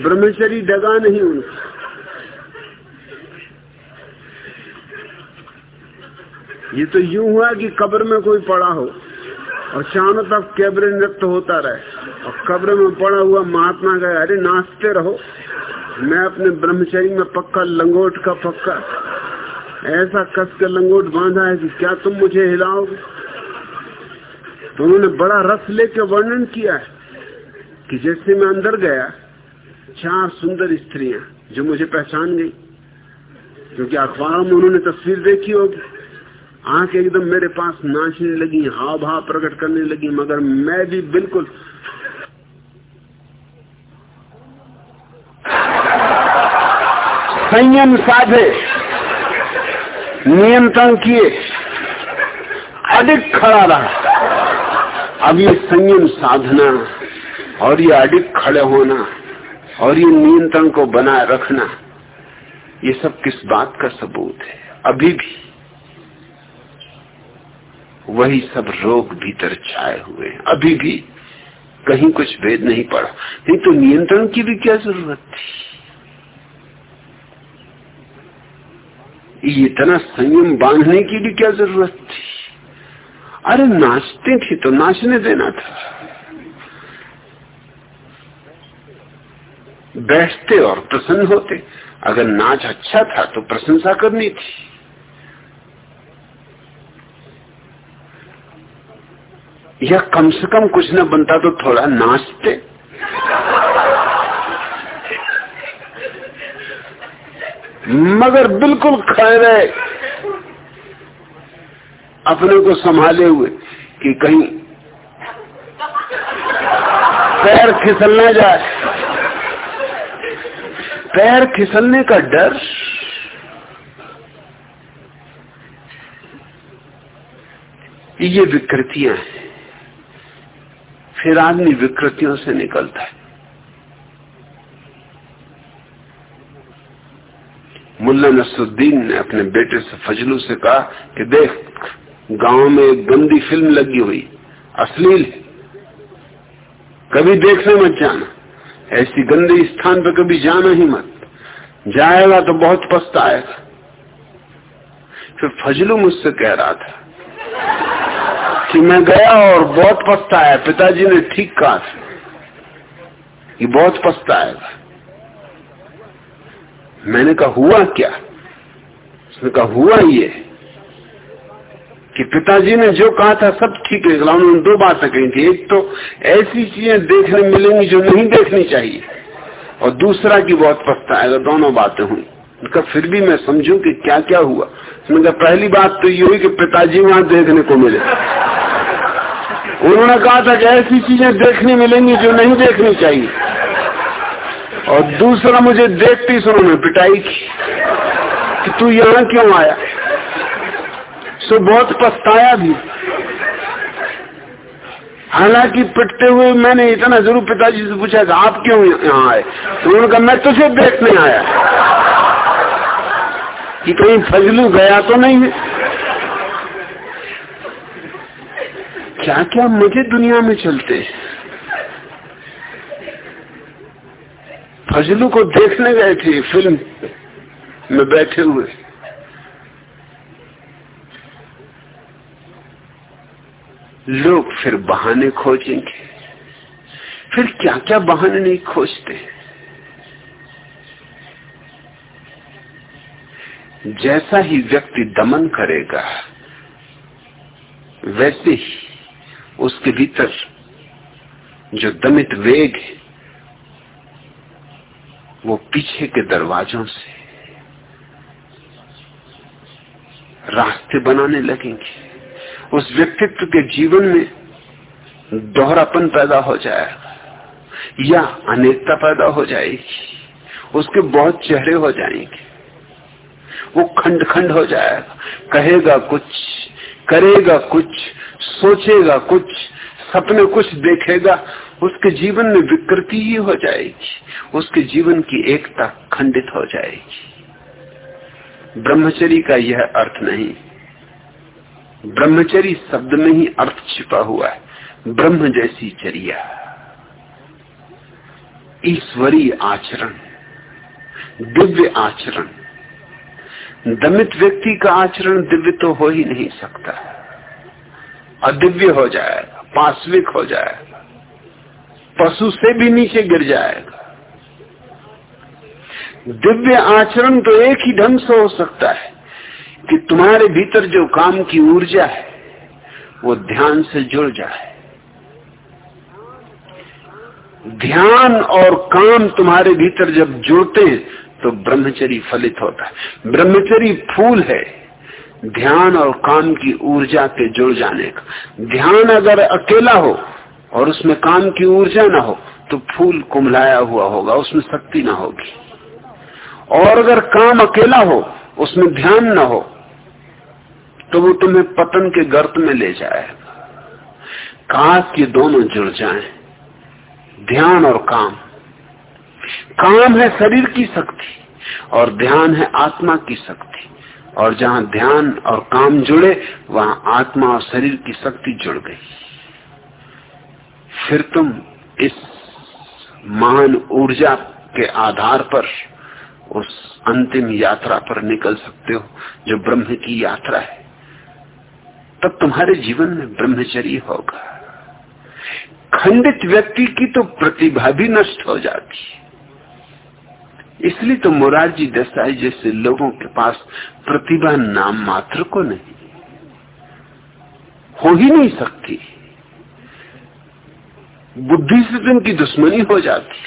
ब्रह्मचरी डगा नहीं उनका। ये तो यूँ हुआ कि कब्र में कोई पड़ा हो, और चारों तक कैबरे नृत्य होता रहे, और कब्र में पड़ा हुआ महात्मा गए अरे नाचते रहो। मैं अपने ब्रह्मचरी में पक्का लंगोट का पक्का। ऐसा कस के लंगोट बांधा है कि क्या तुम मुझे हिलाओगे? तो उन्होंने बड़ा रस लेके वर्णन किया है कि जैसे मैं अंदर गया, चार सुंदर स्त्रियाँ जो मुझे पहचान गई। क्योंकि अखबारों में उन्होंने तस्वीर देखी होगी। आँख एकदम मेरे पास नाचने लगी हाव भाव प्रकट करने लगी, मगर मैं भी बिल्कुल संयम साधे, नियंत्रण किए, अधिक खड़ा रहा। अब ये संयम साधना और ये अधिक खड़े होना और ये नियंत्रण को बनाए रखना, ये सब किस बात का सबूत है? अभी भी वही सब रोग भीतर छाए हुए हैं। अभी भी कहीं कुछ भेद नहीं पड़ा। नहीं तो नियंत्रण की भी क्या ज़रूरत थी? इतना संयम बांधने की भी क्या ज़रूरत थी? अरे नाचते थी तो नाचने देना था। बैठते और प्रसन्न होते। अगर नाच अच्छा था तो प्रशंसा करनी थी। या कम से कम कुछ न बनता तो थोड़ा नाचते। मगर बिल्कुल खड़े रहे। अपने को संभाले हुए कि कहीं पैर फिसलना जाए। पैर खिसलने का डर ये विकृतियाँ हैं। फिर आदमी विकृतियों से निकलता है। मुल्ला नसरुद्दीन ने अपने बेटे से फजलू से कहा कि देख गाँव में एक गंदी फ़िल्म लगी हुई, अश्लील कभी देखने मत जाना। ऐसी गंदे स्थान पर कभी जाना ही मत। जाएगा तो बहुत पछताएगा। फिर फजलू मुझसे कह रहा था कि मैं गया और बहुत पछताया, पिताजी ने ठीक कहा कि बहुत पछताएगा। मैंने कहा, हुआ क्या? उसने कहा, हुआ ये कि पिताजी ने जो कहा था, सब ठीक है। उन्होंने दो बातें कही थी। एक तो ऐसी चीज़ें देखने मिलेंगी जो नहीं देखनी चाहिए। और दूसरा की बहुत पछताएगा दोनों बातें हुई। उनका फिर भी मैं समझू कि क्या क्या हुआ। उसने कहा पहली बात तो ये हुई कि पिताजी वहाँ देखने को मिले। उन्होंने कहा था कि ऐसी चीज़ें देखने मिलेंगी जो नहीं देखनी चाहिए। और दूसरा मुझे देखती सुनो, मैं पिटाई कि तू यहाँ क्यों आया? सो बहुत पछताया भी। हालाँकि पिटते हुए मैंने इतना ज़रूर पिताजी से पूछा था आप क्यों यहाँ आए? तो उन्होंने कहा, मैं तुझे देखने आया कि कहीं फजलू गया तो नहीं है। क्या क्या मुझे दुनिया में चलते फजलू को देखने गए थे फ़िल्म में बैठे हुए। लोग फिर बहाने खोजेंगे। फिर क्या क्या बहाने नहीं खोजते? जैसा ही व्यक्ति दमन करेगा, वैसे ही उसके भीतर जो दमित वेग है, वो पीछे के दरवाजों से रास्ते बनाने लगेंगे। उस व्यक्तित्व के जीवन में दोहरापन पैदा हो जाएगा या अनेकता पैदा हो जाएगी। उसके बहुत चेहरे हो जाएँगे। वो खंड खंड हो जाएगा। कहेगा कुछ, करेगा कुछ, सोचेगा कुछ, सपने कुछ देखेगा, उसके जीवन में विकृति ही हो जाएगी। उसके जीवन की एकता खंडित हो जाएगी। ब्रह्मचरी का यह अर्थ नहीं। ब्रह्मचरी शब्द में ही अर्थ छिपा हुआ है। ब्रह्म जैसी चर्या। ईश्वरीय आचरण। दिव्य आचरण। दमित व्यक्ति का आचरण दिव्य तो हो ही नहीं सकता। अदिव्य हो जाएगा, पाश्विक हो जाएगा, पशु से भी नीचे गिर जाएगा। दिव्य आचरण तो एक ही ढंग से हो सकता है। कि तुम्हारे भीतर जो काम की ऊर्जा है, वो ध्यान से जुड़ जाए। ध्यान और काम तुम्हारे भीतर जब जुड़ते हैं तो ब्रह्मचरी फलित होता है। ब्रह्मचरी फूल है, ध्यान और काम की ऊर्जा के जुड़ जाने का। ध्यान अगर अकेला हो, और उसमें काम की ऊर्जा ना हो तो फूल कुमलाया हुआ होगा, उसमें शक्ति ना होगी। और अगर काम अकेला हो उसमें ध्यान ना हो तो वो तुम्हें पतन के गर्त में ले जाएगा काश ये दोनों जुड़ जाएँ, ध्यान और काम। काम है शरीर की शक्ति और ध्यान है आत्मा की शक्ति। और जहाँ ध्यान और काम जुड़े, वहाँ आत्मा और शरीर की शक्ति जुड़ गई। फिर तुम इस महान ऊर्जा के आधार पर उस अंतिम यात्रा पर निकल सकते हो, जो ब्रह्म की यात्रा है। तब तुम्हारे जीवन में ब्रह्मचर्य होगा। खंडित व्यक्ति की तो प्रतिभा भी नष्ट हो जाती है। इसलिए तो मोरारजी देसाई जैसे लोगों के पास प्रतिभा नाम मात्र को नहीं, हो ही नहीं सकती। बुद्धि से तो इनकी दुश्मनी हो जाती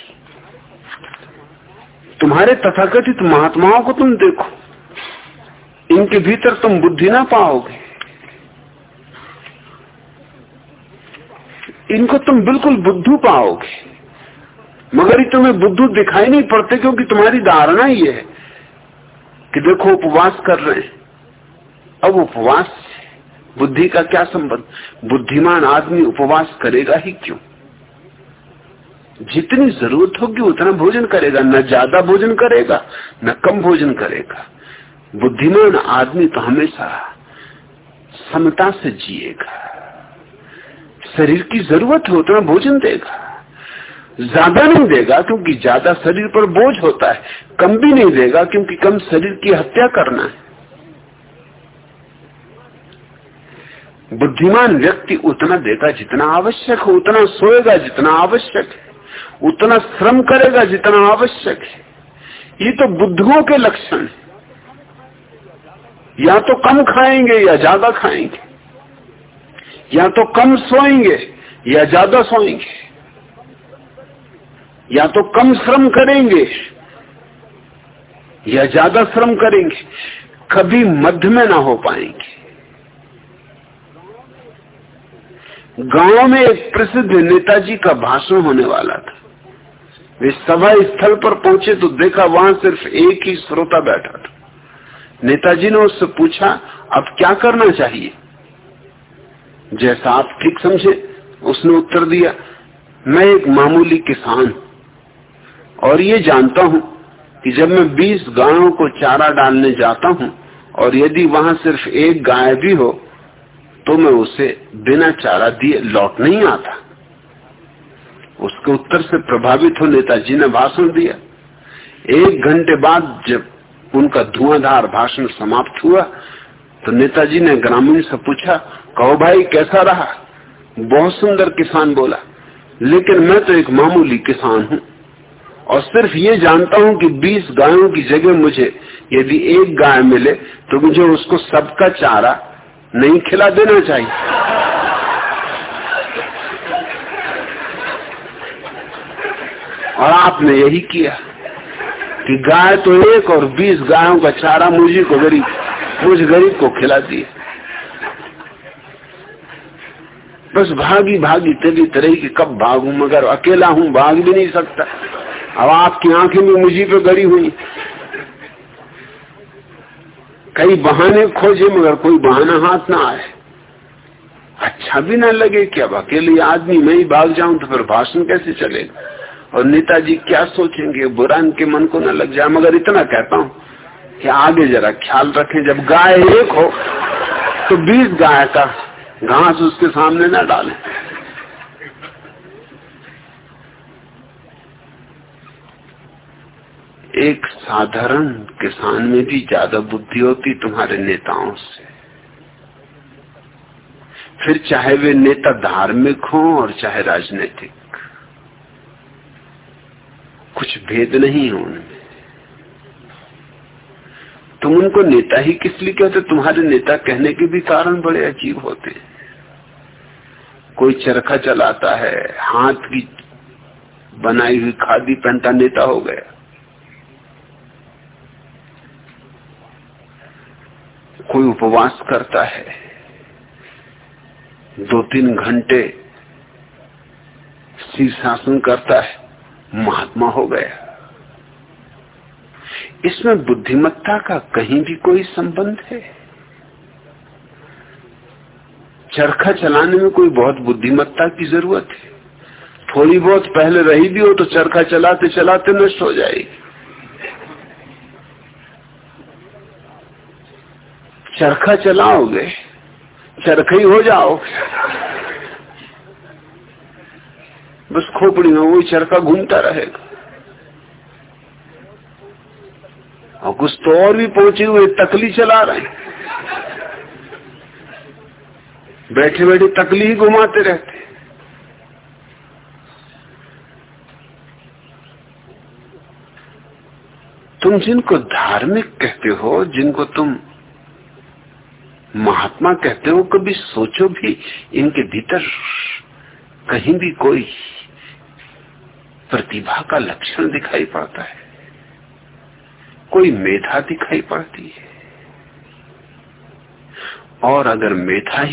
तुम्हारे तथाकथित महात्माओं को तुम देखो। इनके भीतर तुम बुद्धि ना पाओगे। इनको तुम बिल्कुल बुद्धू पाओगे। मगर ये तुम्हें बुद्धू दिखाई नहीं पड़ते क्योंकि तुम्हारी धारणा ही है कि देखो उपवास कर रहे हैं। अब उपवास बुद्धि का क्या संबंध? बुद्धिमान आदमी उपवास करेगा ही क्यों? जितनी ज़रूरत होगी उतना भोजन करेगा, न ज़्यादा भोजन करेगा, न कम भोजन करेगा। बुद्धिमान आदमी तो हमेशा समता से जिएगा। शरीर की ज़रूरत है, उतना भोजन देगा। ज़्यादा नहीं देगा क्योंकि ज़्यादा शरीर पर बोझ होता है। कम भी नहीं देगा क्योंकि कम शरीर की हत्या करना है। बुद्धिमान व्यक्ति उतना देगा जितना आवश्यक हो, उतना सोएगा जितना आवश्यक है। उतना श्रम करेगा जितना आवश्यक है। ये तो बुद्धुओं के लक्षण या तो कम खाएँगे या ज़्यादा खाएँगे। या तो कम सोएँगे या ज़्यादा सोएँगे। या तो कम श्रम करेंगे या ज़्यादा श्रम करेंगे। कभी मध्य में ना हो पाएँगे। गाँव में एक प्रसिद्ध नेताजी का भाषण होने वाला था। वे सभा स्थल पर पहुँचे तो देखा वहाँ सिर्फ़ एक ही श्रोता बैठा था। नेताजी ने उससे पूछा, अब क्या करना चाहिए? जैसा आप ठीक समझे, उसने उत्तर दिया, मैं एक मामूली किसान और ये जानता हूँ कि जब मैं 20 गायों को चारा डालने जाता हूँ और यदि वहाँ सिर्फ़ एक गाय भी हो तो मैं उसे बिना चारा दिए लौट नहीं आता। उसके उत्तर से प्रभावित हो नेताजी ने भाषण दिया। एक घंटे बाद जब उनका धुआंधार भाषण समाप्त हुआ तो नेताजी ने ग्रामीण से पूछा, कहो भाई, कैसा रहा? बहुत सुंदर, किसान बोला। लेकिन मैं तो एक मामूली किसान हूँ और सिर्फ़ ये जानता हूँ कि 20 गायों की जगह मुझे यदि एक गाय मिले तो मुझे उसको सबका चारा नहीं खिला देना चाहिए। और आपने यही किया कि गाय तो एक और बीस गायों का चारा मुझे को गरीब, मुझ गरीब को खिला दिया बस भागी भागी तेरी तरह की कब भागू, मगर अकेला हूँ, भाग भी नहीं सकता। अब आपकी आँखें भी मुझे पे गड़ी हुई। कई बहाने खोजे, मगर कोई बहाना हाथ ना आए। अच्छा भी ना लगे कि अब अकेले आदमी मैं ही भाग जाऊँ तो फिर भाषण कैसे चलेगा? और नेताजी क्या सोचेंगे? बुरा इनके मन को न लग जाए, मगर इतना कहता हूँ कि आगे जरा ख्याल रखें, जब गाय एक हो तो बीस गाय का घास उसके सामने न डालें। एक साधारण किसान में भी ज़्यादा बुद्धि होती तुम्हारे नेताओं से। फिर चाहे वे नेता धार्मिक हों और चाहे राजनीतिक। कुछ भेद नहीं है उनमें। तुम उनको नेता ही किस लिए कहते तुम्हारे नेता कहने के भी कारण बड़े अजीब होते हैं। कोई चरखा चलाता है, हाथ की बनाई हुई खादी पहनता नेता हो गया। कोई उपवास करता है, दो तीन घंटे शीर्षासन करता है। महात्मा हो गया इसमें बुद्धिमत्ता का कहीं भी कोई संबंध है? चरखा चलाने में कोई बहुत बुद्धिमत्ता की ज़रूरत है? थोड़ी बहुत पहले रही भी हो तो चरखा चलाते चलाते नष्ट हो जाएगी। चरखा चलाओगे, चरखा ही जाओगे। बस खोपड़ी में वही चरखा घूमता रहेगा। और कुछ तो और भी पहुँचे हुए तकली चला रहे बैठे बैठे तकली ही घुमाते रहते तुम जिनको धार्मिक कहते हो, जिनको तुम महात्मा कहते हो, कभी सोचो भी इनके भीतर कहीं भी कोई प्रतिभा का लक्षण दिखाई पड़ता है। कोई मेधा दिखाई पड़ती है। और अगर मेधा ही